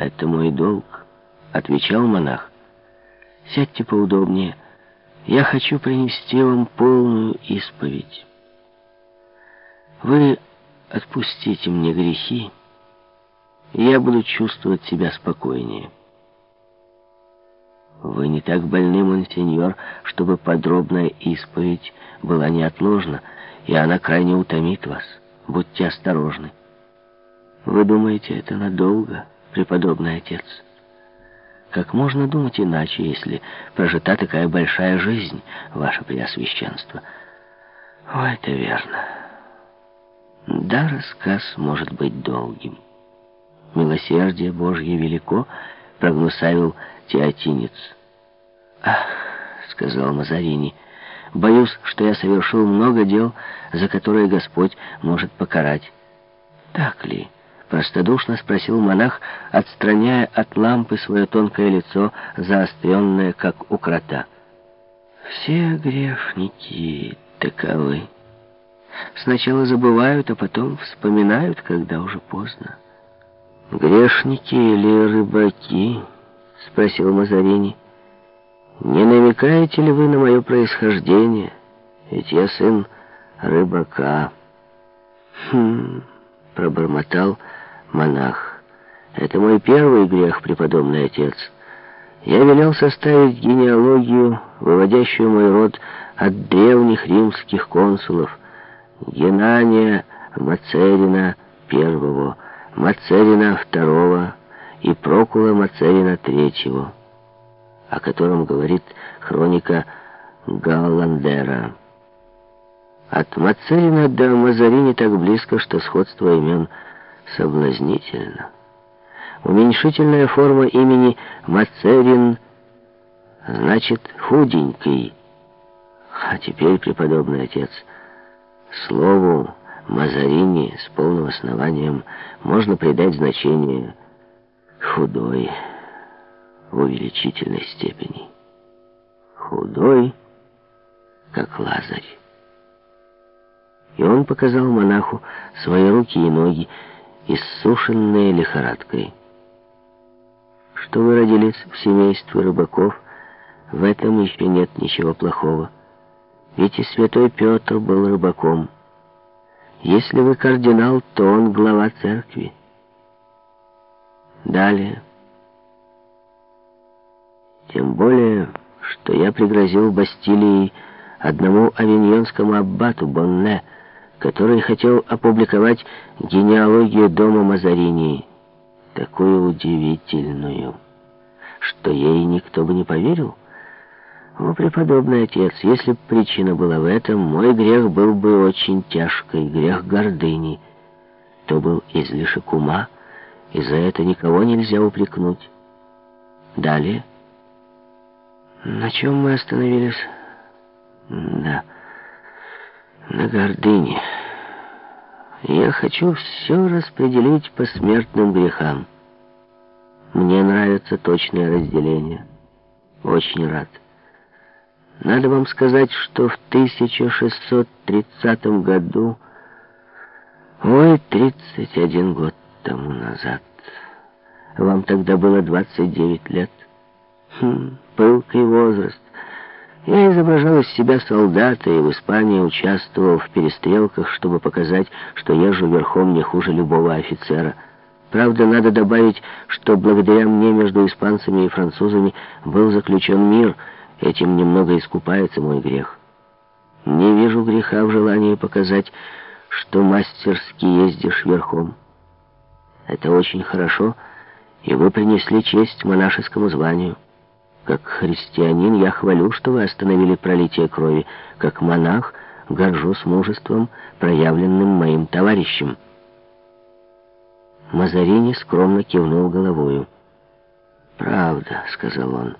«Это мой долг», — отвечал монах. «Сядьте поудобнее. Я хочу принести вам полную исповедь. Вы отпустите мне грехи, и я буду чувствовать себя спокойнее». «Вы не так больны, монсеньор, чтобы подробная исповедь была неотложна, и она крайне утомит вас. Будьте осторожны». «Вы думаете, это надолго, преподобный отец?» «Как можно думать иначе, если прожита такая большая жизнь, ваше преосвященство?» «О, это верно. Да, рассказ может быть долгим. Милосердие Божье велико», — прогнусавил теотинец. «Ах», — сказал Мазарини, — «боюсь, что я совершил много дел, за которые Господь может покарать». «Так ли?» Простодушно спросил монах, отстраняя от лампы свое тонкое лицо, заостренное, как у крота. «Все грешники таковы. Сначала забывают, а потом вспоминают, когда уже поздно». «Грешники или рыбаки?» — спросил Мазарини. «Не намекаете ли вы на мое происхождение? Ведь я сын рыбака». «Хм...» — пробормотал монах. «Это мой первый грех, преподобный отец. Я велел составить генеалогию, выводящую мой род от древних римских консулов, Генания Мацерина I, Мацерина II и Прокула Мацерина III, о котором говорит хроника Галландера. От Мацерина до Мазарини так близко, что сходство имен – соблазнительно. Уменьшительная форма имени Мацерин значит «худенький». А теперь, преподобный отец, слову Мазарини с полным основанием можно придать значение «худой» в увеличительной степени. Худой, как Лазарь. И он показал монаху свои руки и ноги, иссушенные лихорадкой. Что вы родились в семействе рыбаков, в этом еще нет ничего плохого. Ведь и святой Петр был рыбаком. Если вы кардинал, то он глава церкви. Далее. Тем более, что я пригрозил Бастилии одному авиньонскому аббату Бонне, который хотел опубликовать генеалогию дома Мазарини, такую удивительную, что ей никто бы не поверил. О, преподобный отец, если бы причина была в этом, мой грех был бы очень тяжкий, грех гордыни. То был излишек ума, и за это никого нельзя упрекнуть. Далее. На чем мы остановились? Да на гордыне. Я хочу все распределить по смертным грехам. Мне нравится точное разделение. Очень рад. Надо вам сказать, что в 1630 году, ой, 31 год тому назад, вам тогда было 29 лет. Хм, пылкий возраст. Я изображал из себя солдата и в Испании участвовал в перестрелках, чтобы показать, что езжу верхом не хуже любого офицера. Правда, надо добавить, что благодаря мне между испанцами и французами был заключен мир, этим немного искупается мой грех. Не вижу греха в желании показать, что мастерски ездишь верхом. Это очень хорошо, и вы принесли честь монашескому званию. Как христианин я хвалю, что вы остановили пролитие крови. Как монах горжусь мужеством, проявленным моим товарищем. Мазарини скромно кивнул головою. «Правда», — сказал он.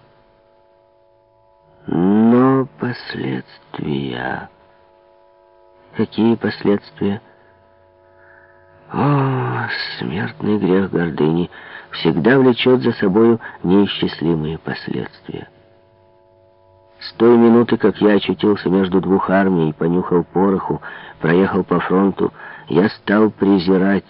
«Но последствия...» «Какие последствия?» О, смертный грех гордыни всегда влечет за собою неисчислимые последствия. С той минуты, как я очутился между двух армий, понюхал пороху, проехал по фронту, я стал презирать